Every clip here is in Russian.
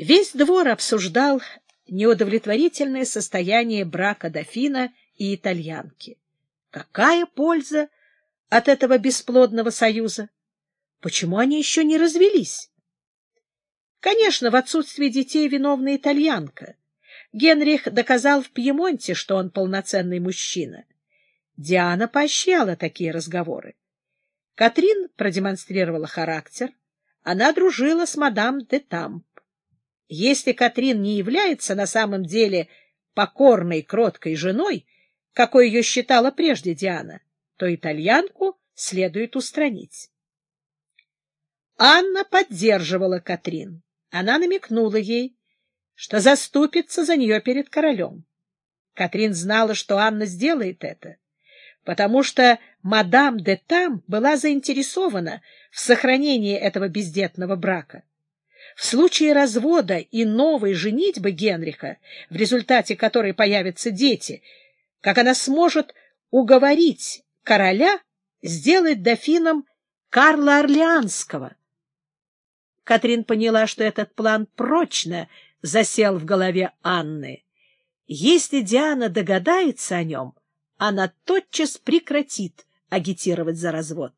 Весь двор обсуждал неудовлетворительное состояние брака дофина и итальянки. Какая польза от этого бесплодного союза? Почему они еще не развелись? Конечно, в отсутствии детей виновна итальянка. Генрих доказал в Пьемонте, что он полноценный мужчина. Диана поощряла такие разговоры. Катрин продемонстрировала характер. Она дружила с мадам де Тамп. Если Катрин не является на самом деле покорной, кроткой женой, какой ее считала прежде Диана, то итальянку следует устранить. Анна поддерживала Катрин. Она намекнула ей, что заступится за нее перед королем. Катрин знала, что Анна сделает это, потому что мадам де Там была заинтересована в сохранении этого бездетного брака. В случае развода и новой женитьбы Генриха, в результате которой появятся дети, как она сможет уговорить короля сделать дофином Карла Орлеанского. Катрин поняла, что этот план прочно засел в голове Анны. Если Диана догадается о нем, она тотчас прекратит агитировать за развод.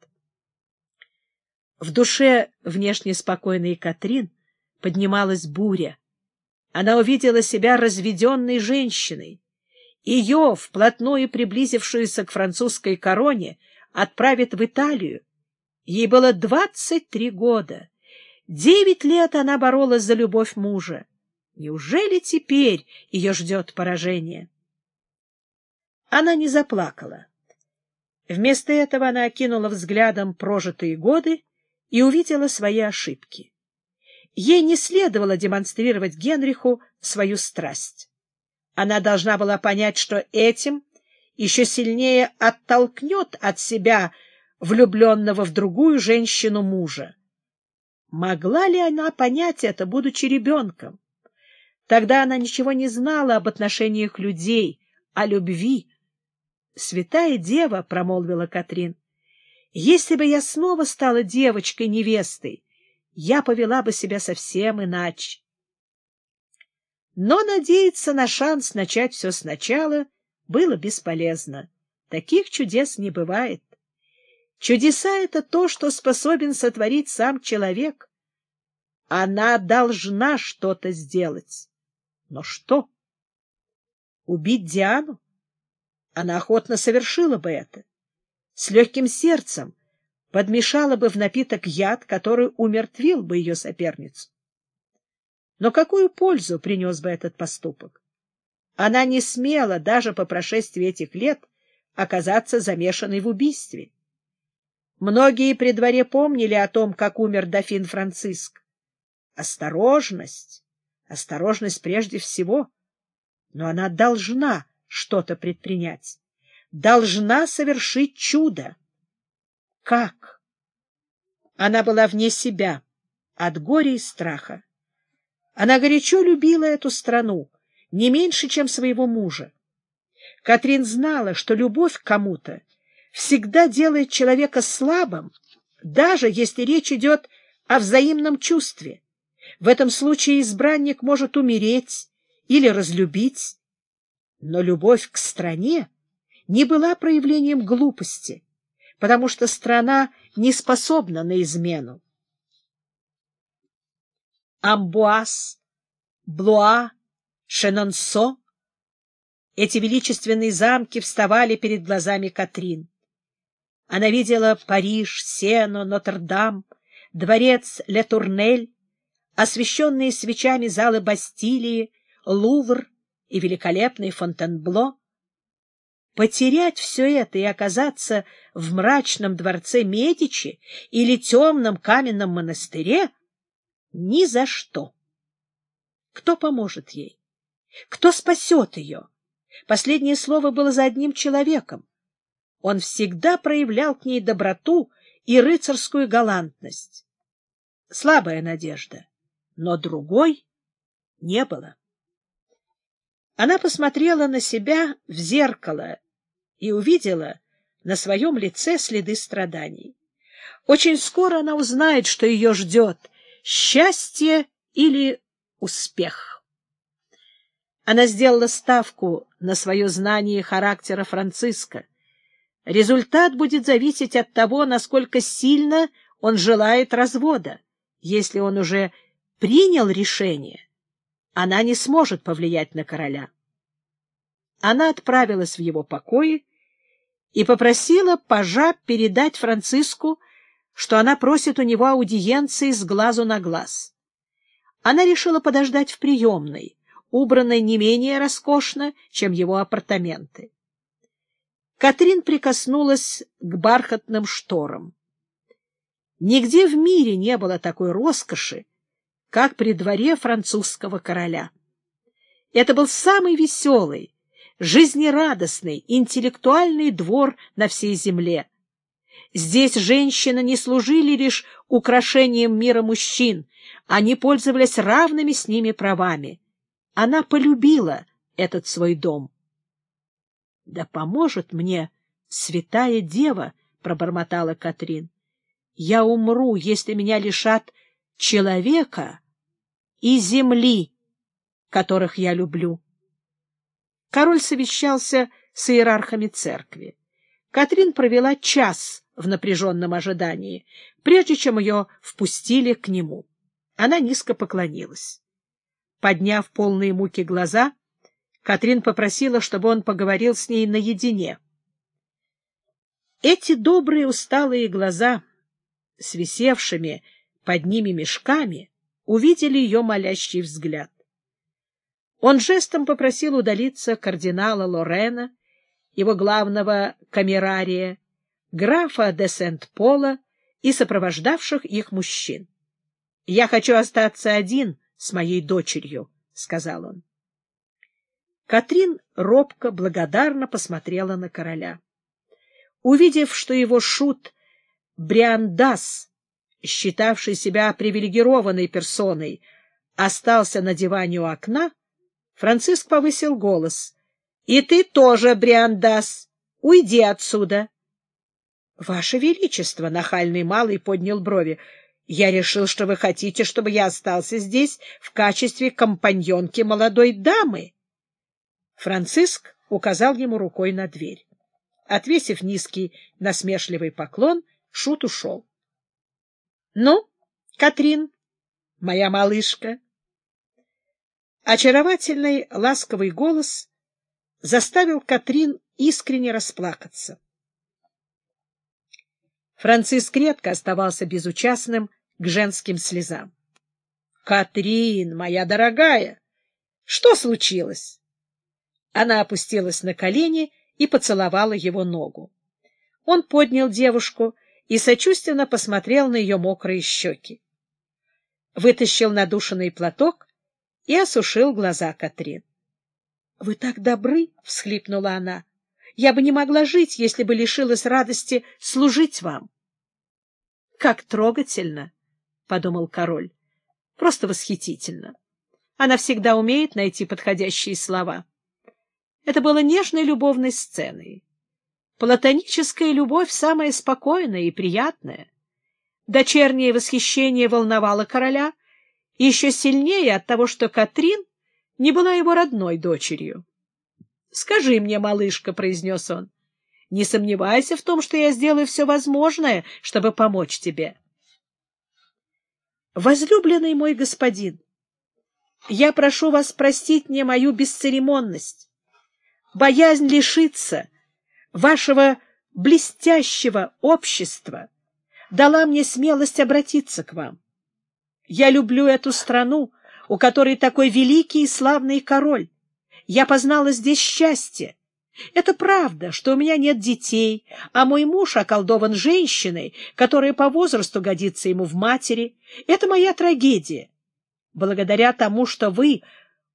В душе внешне спокойной Катрин поднималась буря. Она увидела себя разведенной женщиной. Ее, вплотную приблизившуюся к французской короне, отправят в Италию. Ей было двадцать три года. Девять лет она боролась за любовь мужа. Неужели теперь ее ждет поражение? Она не заплакала. Вместо этого она окинула взглядом прожитые годы и увидела свои ошибки. Ей не следовало демонстрировать Генриху свою страсть. Она должна была понять, что этим еще сильнее оттолкнет от себя влюбленного в другую женщину мужа. Могла ли она понять это, будучи ребенком? Тогда она ничего не знала об отношениях людей, о любви. «Святая дева», — промолвила Катрин, — «если бы я снова стала девочкой-невестой, я повела бы себя совсем иначе». Но надеяться на шанс начать все сначала было бесполезно. Таких чудес не бывает. Чудеса — это то, что способен сотворить сам человек. Она должна что-то сделать. Но что? Убить Диану? Она охотно совершила бы это. С легким сердцем подмешала бы в напиток яд, который умертвил бы ее соперницу. Но какую пользу принес бы этот поступок? Она не смела, даже по прошествии этих лет, оказаться замешанной в убийстве. Многие при дворе помнили о том, как умер дофин Франциск. Осторожность! Осторожность прежде всего. Но она должна что-то предпринять. Должна совершить чудо. Как? Она была вне себя, от горя и страха. Она горячо любила эту страну, не меньше, чем своего мужа. Катрин знала, что любовь к кому-то всегда делает человека слабым, даже если речь идет о взаимном чувстве. В этом случае избранник может умереть или разлюбить. Но любовь к стране не была проявлением глупости, потому что страна не способна на измену. Амбуаз, Блуа, Шенонсо — эти величественные замки вставали перед глазами Катрин. Она видела Париж, Сену, Нотр-Дам, дворец Ле-Турнель, освещенные свечами залы Бастилии, Лувр и великолепный Фонтенбло. Потерять все это и оказаться в мрачном дворце Медичи или темном каменном монастыре — ни за что. Кто поможет ей? Кто спасет ее? Последнее слово было за одним человеком. Он всегда проявлял к ней доброту и рыцарскую галантность. Слабая надежда но другой не было. Она посмотрела на себя в зеркало и увидела на своем лице следы страданий. Очень скоро она узнает, что ее ждет — счастье или успех. Она сделала ставку на свое знание характера Франциска. Результат будет зависеть от того, насколько сильно он желает развода. Если он уже принял решение, она не сможет повлиять на короля. Она отправилась в его покои и попросила пажа передать Франциску, что она просит у него аудиенции с глазу на глаз. Она решила подождать в приемной, убранной не менее роскошно, чем его апартаменты. Катрин прикоснулась к бархатным шторам. Нигде в мире не было такой роскоши, как при дворе французского короля. Это был самый веселый, жизнерадостный, интеллектуальный двор на всей земле. Здесь женщины не служили лишь украшением мира мужчин, они пользовались равными с ними правами. Она полюбила этот свой дом. — Да поможет мне святая дева, — пробормотала Катрин. — Я умру, если меня лишат человека и земли, которых я люблю. Король совещался с иерархами церкви. Катрин провела час в напряженном ожидании, прежде чем ее впустили к нему. Она низко поклонилась. Подняв полные муки глаза, Катрин попросила, чтобы он поговорил с ней наедине. Эти добрые усталые глаза с висевшими под ними мешками увидели ее молящий взгляд. Он жестом попросил удалиться кардинала Лорена, его главного камерария, графа де Сент-Пола и сопровождавших их мужчин. — Я хочу остаться один с моей дочерью, — сказал он. Катрин робко, благодарно посмотрела на короля. Увидев, что его шут Бриандас, считавший себя привилегированной персоной, остался на диване у окна, Франциск повысил голос. — И ты тоже, Бриандас, уйди отсюда. — Ваше Величество, — нахальный малый поднял брови, — я решил, что вы хотите, чтобы я остался здесь в качестве компаньонки молодой дамы. Франциск указал ему рукой на дверь. Отвесив низкий насмешливый поклон, Шут ушел. — Ну, Катрин, моя малышка, Очаровательный ласковый голос заставил Катрин искренне расплакаться. Франциск редко оставался безучастным к женским слезам. — Катрин, моя дорогая, что случилось? Она опустилась на колени и поцеловала его ногу. Он поднял девушку и сочувственно посмотрел на ее мокрые щеки. Вытащил надушенный платок и осушил глаза Катрин. — Вы так добры! — всхлипнула она. — Я бы не могла жить, если бы лишилась радости служить вам. — Как трогательно! — подумал король. — Просто восхитительно. Она всегда умеет найти подходящие слова. Это было нежной любовной сценой. Платоническая любовь самая спокойная и приятная. Дочернее восхищение волновало короля — еще сильнее от того, что Катрин не была его родной дочерью. — Скажи мне, малышка, — произнес он, — не сомневайся в том, что я сделаю все возможное, чтобы помочь тебе. — Возлюбленный мой господин, я прошу вас простить мне мою бесцеремонность, боязнь лишиться вашего блестящего общества дала мне смелость обратиться к вам. Я люблю эту страну, у которой такой великий и славный король. Я познала здесь счастье. Это правда, что у меня нет детей, а мой муж околдован женщиной, которая по возрасту годится ему в матери. Это моя трагедия. Благодаря тому, что вы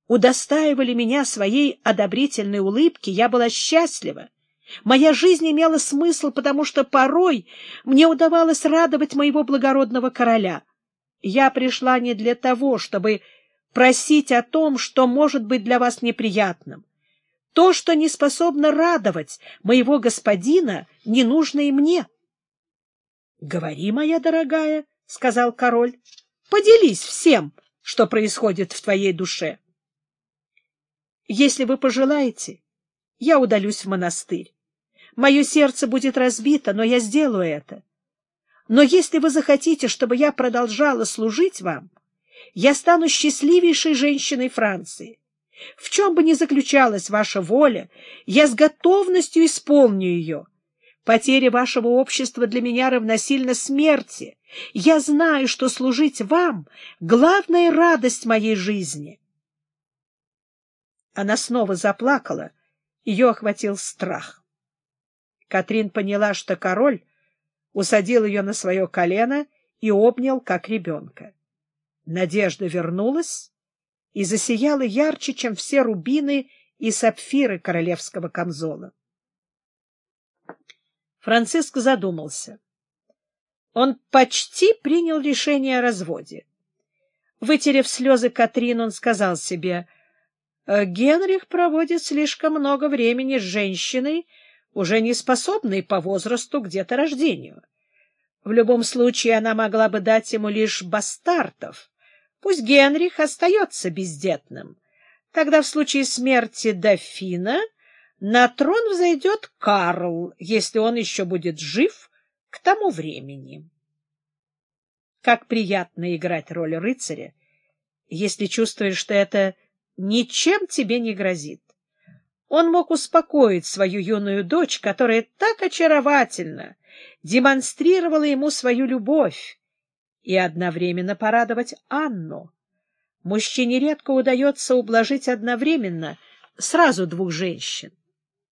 удостаивали меня своей одобрительной улыбки, я была счастлива. Моя жизнь имела смысл, потому что порой мне удавалось радовать моего благородного короля. Я пришла не для того, чтобы просить о том, что может быть для вас неприятным. То, что не способно радовать моего господина, не нужно и мне. — Говори, моя дорогая, — сказал король, — поделись всем, что происходит в твоей душе. Если вы пожелаете, я удалюсь в монастырь. Мое сердце будет разбито, но я сделаю это. Но если вы захотите, чтобы я продолжала служить вам, я стану счастливейшей женщиной Франции. В чем бы ни заключалась ваша воля, я с готовностью исполню ее. Потеря вашего общества для меня равносильно смерти. Я знаю, что служить вам — главная радость моей жизни. Она снова заплакала, ее охватил страх. Катрин поняла, что король усадил ее на свое колено и обнял, как ребенка. Надежда вернулась и засияла ярче, чем все рубины и сапфиры королевского камзола. Франциск задумался. Он почти принял решение о разводе. Вытерев слезы Катрин, он сказал себе, «Э, «Генрих проводит слишком много времени с женщиной, уже не способной по возрасту к деторождению. В любом случае она могла бы дать ему лишь бастартов, Пусть Генрих остается бездетным. Тогда в случае смерти дофина на трон взойдет Карл, если он еще будет жив к тому времени. Как приятно играть роль рыцаря, если чувствуешь, что это ничем тебе не грозит. Он мог успокоить свою юную дочь, которая так очаровательно демонстрировала ему свою любовь, и одновременно порадовать Анну. Мужчине редко удается ублажить одновременно сразу двух женщин.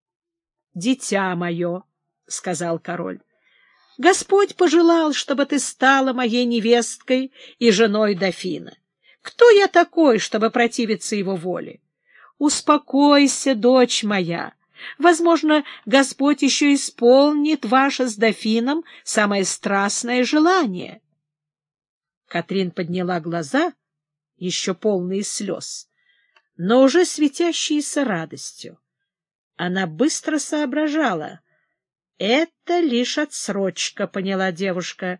— Дитя мое, — сказал король, — Господь пожелал, чтобы ты стала моей невесткой и женой дофина. Кто я такой, чтобы противиться его воле? Успокойся, дочь моя. Возможно, Господь еще исполнит ваше с дофином самое страстное желание. Катрин подняла глаза, еще полные слез, но уже светящиеся радостью. Она быстро соображала. «Это лишь отсрочка», — поняла девушка.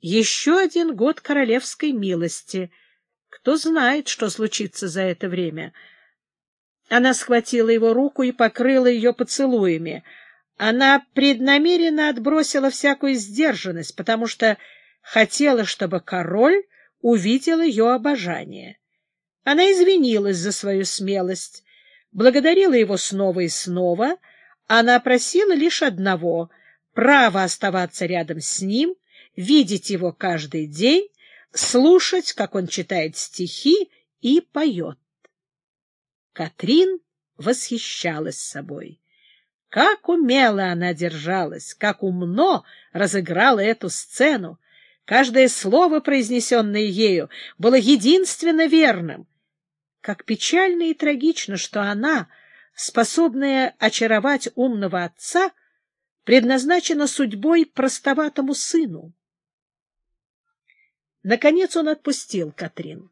«Еще один год королевской милости. Кто знает, что случится за это время». Она схватила его руку и покрыла ее поцелуями. Она преднамеренно отбросила всякую сдержанность, потому что хотела, чтобы король увидел ее обожание. Она извинилась за свою смелость, благодарила его снова и снова, она просила лишь одного — право оставаться рядом с ним, видеть его каждый день, слушать, как он читает стихи и поет. Катрин восхищалась собой. Как умело она держалась, как умно разыграла эту сцену, Каждое слово, произнесенное ею, было единственно верным. Как печально и трагично, что она, способная очаровать умного отца, предназначена судьбой простоватому сыну. Наконец он отпустил Катрин.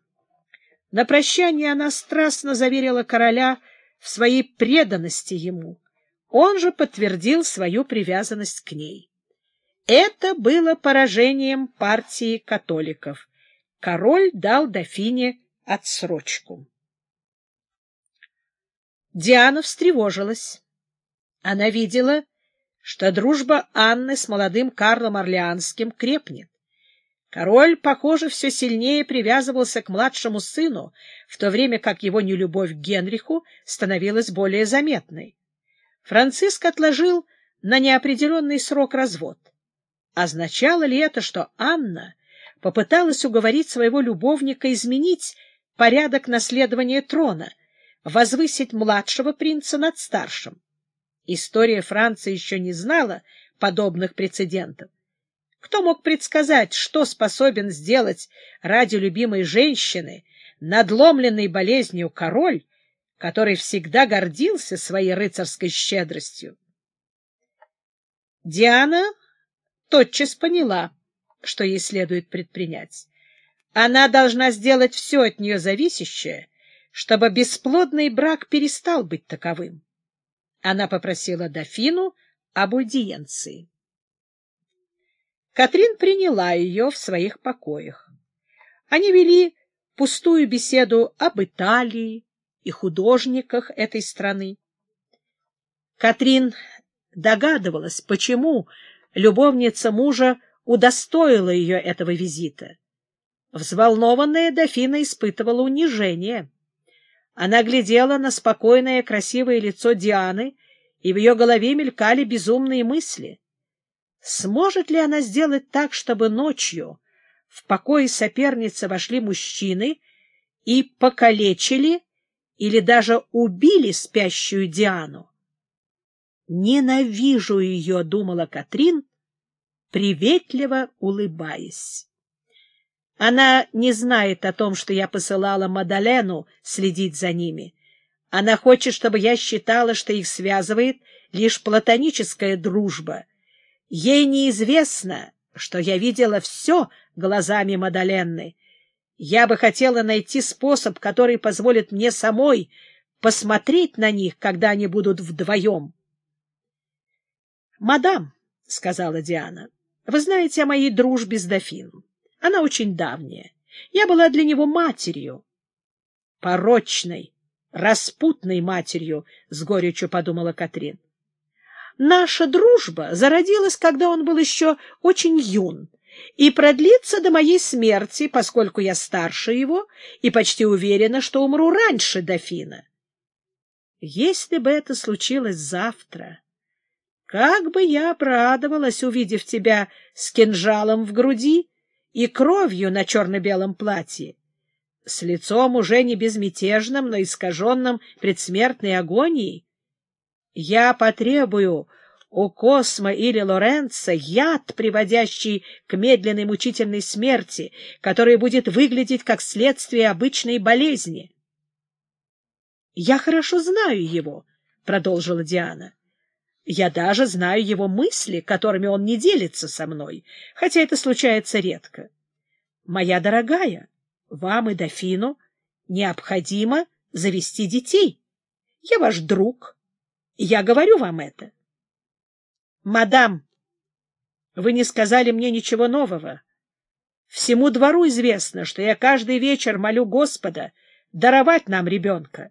На прощание она страстно заверила короля в своей преданности ему. Он же подтвердил свою привязанность к ней. Это было поражением партии католиков. Король дал дофине отсрочку. Диана встревожилась. Она видела, что дружба Анны с молодым Карлом Орлеанским крепнет. Король, похоже, все сильнее привязывался к младшему сыну, в то время как его нелюбовь к Генриху становилась более заметной. Франциск отложил на неопределенный срок развод. Означало ли это, что Анна попыталась уговорить своего любовника изменить порядок наследования трона, возвысить младшего принца над старшим? История Франции еще не знала подобных прецедентов. Кто мог предсказать, что способен сделать ради любимой женщины, надломленной болезнью король, который всегда гордился своей рыцарской щедростью? Диана тотчас поняла, что ей следует предпринять. Она должна сделать все от нее зависящее, чтобы бесплодный брак перестал быть таковым. Она попросила дофину об аудиенции. Катрин приняла ее в своих покоях. Они вели пустую беседу об Италии и художниках этой страны. Катрин догадывалась, почему любовница мужа удостоила ее этого визита. Взволнованная дофина испытывала унижение. Она глядела на спокойное красивое лицо Дианы, и в ее голове мелькали безумные мысли. Сможет ли она сделать так, чтобы ночью в покое соперницы вошли мужчины и покалечили или даже убили спящую Диану? «Ненавижу ее», — думала Катрин, приветливо улыбаясь. Она не знает о том, что я посылала Мадалену следить за ними. Она хочет, чтобы я считала, что их связывает лишь платоническая дружба. Ей неизвестно, что я видела все глазами Мадаленны. Я бы хотела найти способ, который позволит мне самой посмотреть на них, когда они будут вдвоем. — Мадам, — сказала Диана, — вы знаете о моей дружбе с дофином. Она очень давняя. Я была для него матерью. Порочной, распутной матерью, — с горечью подумала Катрин. Наша дружба зародилась, когда он был еще очень юн, и продлится до моей смерти, поскольку я старше его и почти уверена, что умру раньше дофина. Если бы это случилось завтра, как бы я обрадовалась, увидев тебя с кинжалом в груди и кровью на черно-белом платье, с лицом уже не безмятежным, но искаженным предсмертной агонией. Я потребую у Космо или Лоренца яд, приводящий к медленной мучительной смерти, который будет выглядеть как следствие обычной болезни. — Я хорошо знаю его, — продолжила Диана. Я даже знаю его мысли, которыми он не делится со мной, хотя это случается редко. Моя дорогая, вам и дофину необходимо завести детей. Я ваш друг, я говорю вам это. Мадам, вы не сказали мне ничего нового. Всему двору известно, что я каждый вечер молю Господа даровать нам ребенка.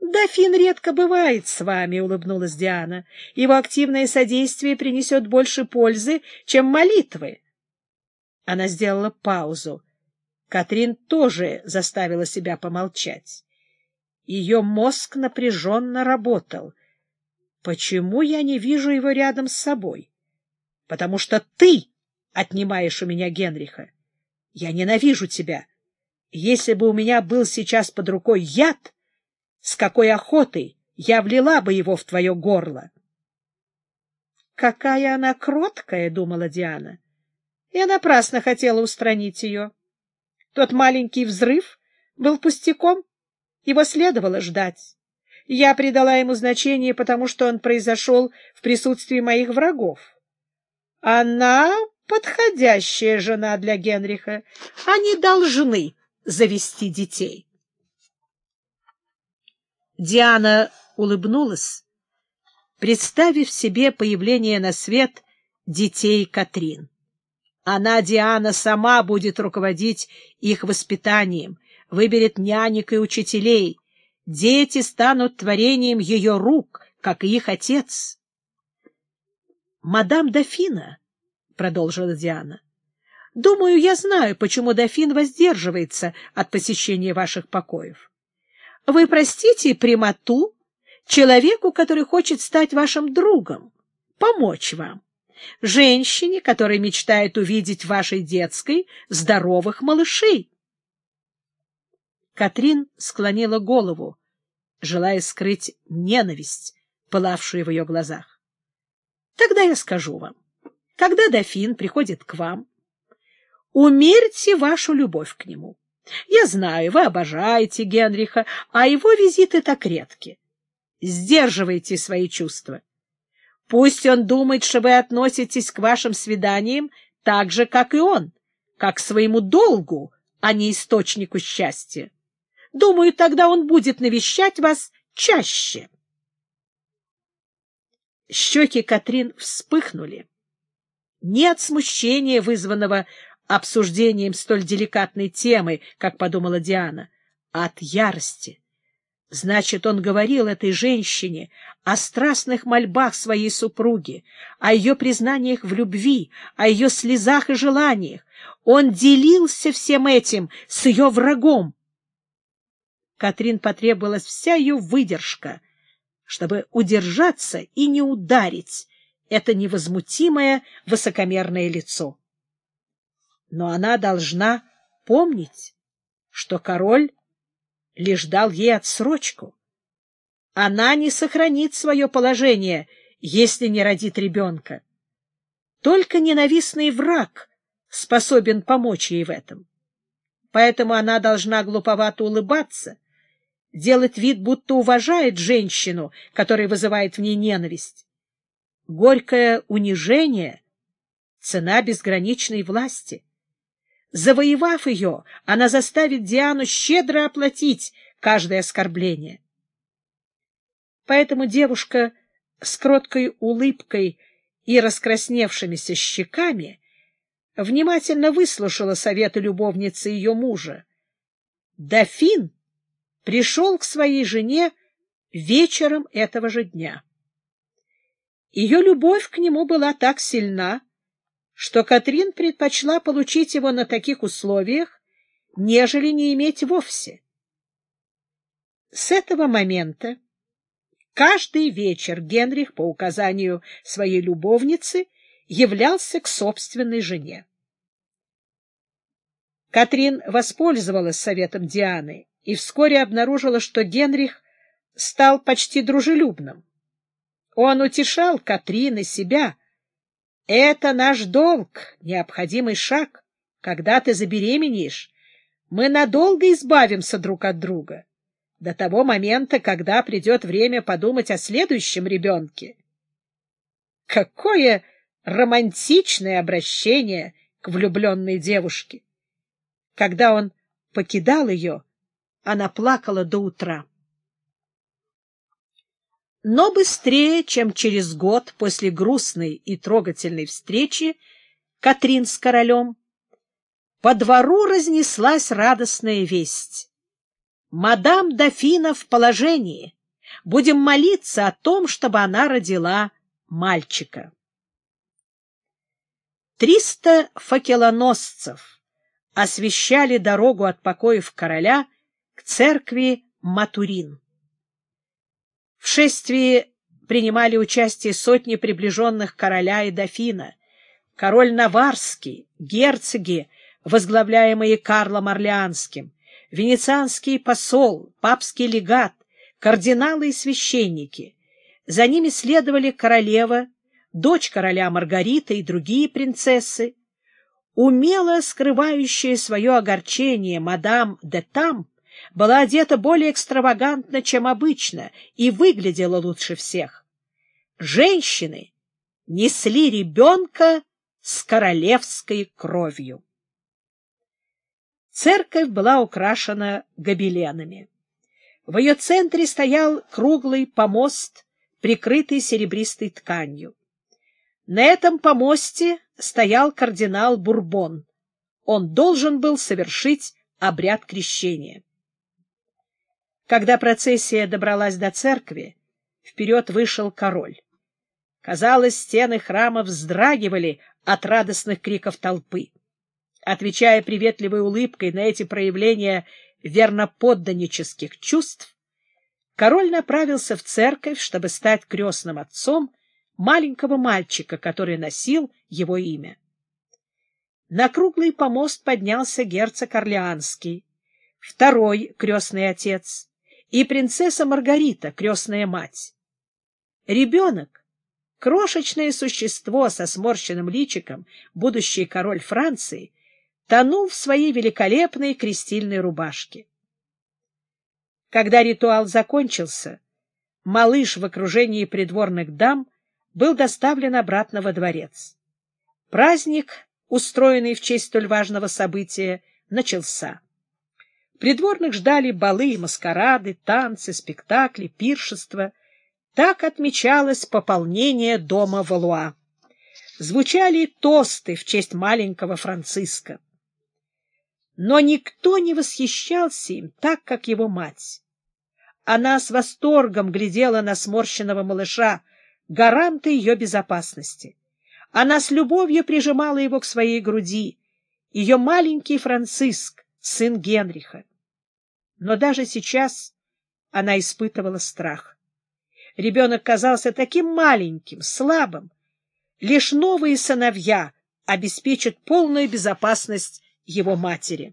«Дофин редко бывает с вами», — улыбнулась Диана. «Его активное содействие принесет больше пользы, чем молитвы». Она сделала паузу. Катрин тоже заставила себя помолчать. Ее мозг напряженно работал. «Почему я не вижу его рядом с собой?» «Потому что ты отнимаешь у меня Генриха. Я ненавижу тебя. Если бы у меня был сейчас под рукой яд...» С какой охотой я влила бы его в твое горло! «Какая она кроткая!» — думала Диана. Я напрасно хотела устранить ее. Тот маленький взрыв был пустяком, его следовало ждать. Я придала ему значение, потому что он произошел в присутствии моих врагов. Она подходящая жена для Генриха. Они должны завести детей. Диана улыбнулась, представив себе появление на свет детей Катрин. Она, Диана, сама будет руководить их воспитанием, выберет нянек и учителей. Дети станут творением ее рук, как и их отец. — Мадам Дофина, — продолжила Диана, — думаю, я знаю, почему Дофин воздерживается от посещения ваших покоев. Вы простите прямоту человеку, который хочет стать вашим другом, помочь вам, женщине, которая мечтает увидеть в вашей детской здоровых малышей. Катрин склонила голову, желая скрыть ненависть, пылавшую в ее глазах. — Тогда я скажу вам, когда дофин приходит к вам, умерьте вашу любовь к нему. Я знаю, вы обожаете Генриха, а его визиты так редки. Сдерживайте свои чувства. Пусть он думает, что вы относитесь к вашим свиданиям так же, как и он, как к своему долгу, а не источнику счастья. Думаю, тогда он будет навещать вас чаще. Щеки Катрин вспыхнули. Не от смущения, вызванного обсуждением столь деликатной темы, как подумала Диана, а от ярости. Значит, он говорил этой женщине о страстных мольбах своей супруги, о ее признаниях в любви, о ее слезах и желаниях. Он делился всем этим с ее врагом. Катрин потребовалась вся ее выдержка, чтобы удержаться и не ударить это невозмутимое высокомерное лицо. Но она должна помнить, что король лишь дал ей отсрочку. Она не сохранит свое положение, если не родит ребенка. Только ненавистный враг способен помочь ей в этом. Поэтому она должна глуповато улыбаться, делать вид, будто уважает женщину, которая вызывает в ней ненависть. Горькое унижение — цена безграничной власти. Завоевав ее, она заставит Диану щедро оплатить каждое оскорбление. Поэтому девушка с кроткой улыбкой и раскрасневшимися щеками внимательно выслушала советы любовницы ее мужа. Дофин пришел к своей жене вечером этого же дня. Ее любовь к нему была так сильна, что Катрин предпочла получить его на таких условиях, нежели не иметь вовсе. С этого момента каждый вечер Генрих по указанию своей любовницы являлся к собственной жене. Катрин воспользовалась советом Дианы и вскоре обнаружила, что Генрих стал почти дружелюбным. Он утешал Катрин и себя, это наш долг, необходимый шаг. Когда ты забеременеешь, мы надолго избавимся друг от друга. До того момента, когда придет время подумать о следующем ребенке. Какое романтичное обращение к влюбленной девушке! Когда он покидал ее, она плакала до утра. Но быстрее, чем через год после грустной и трогательной встречи Катрин с королем, по двору разнеслась радостная весть. «Мадам Дофина в положении. Будем молиться о том, чтобы она родила мальчика». Триста факелоносцев освещали дорогу от покоев короля церкви Матурин. В шествии принимали участие сотни приближенных короля и дофина, король Наварский, герцоги, возглавляемые Карлом Орлеанским, венецианский посол, папский легат, кардиналы и священники. За ними следовали королева, дочь короля Маргарита и другие принцессы. Умело скрывающая свое огорчение мадам де Там была одета более экстравагантно, чем обычно, и выглядела лучше всех. Женщины несли ребенка с королевской кровью. Церковь была украшена гобеленами. В ее центре стоял круглый помост, прикрытый серебристой тканью. На этом помосте стоял кардинал Бурбон. Он должен был совершить обряд крещения. Когда процессия добралась до церкви, вперед вышел король. Казалось, стены храма вздрагивали от радостных криков толпы. Отвечая приветливой улыбкой на эти проявления верноподданнических чувств, король направился в церковь, чтобы стать крестным отцом маленького мальчика, который носил его имя. На круглый помост поднялся герцог Орлеанский, второй крестный отец, и принцесса Маргарита, крестная мать. Ребенок, крошечное существо со сморщенным личиком, будущий король Франции, тонул в своей великолепной крестильной рубашке. Когда ритуал закончился, малыш в окружении придворных дам был доставлен обратно во дворец. Праздник, устроенный в честь столь важного события, начался. Придворных ждали балы, маскарады, танцы, спектакли, пиршества. Так отмечалось пополнение дома Валуа. звучали тосты в честь маленького Франциска. Но никто не восхищался им так, как его мать. Она с восторгом глядела на сморщенного малыша, гаранта ее безопасности. Она с любовью прижимала его к своей груди, ее маленький Франциск, сын Генриха. Но даже сейчас она испытывала страх. Ребенок казался таким маленьким, слабым. Лишь новые сыновья обеспечат полную безопасность его матери.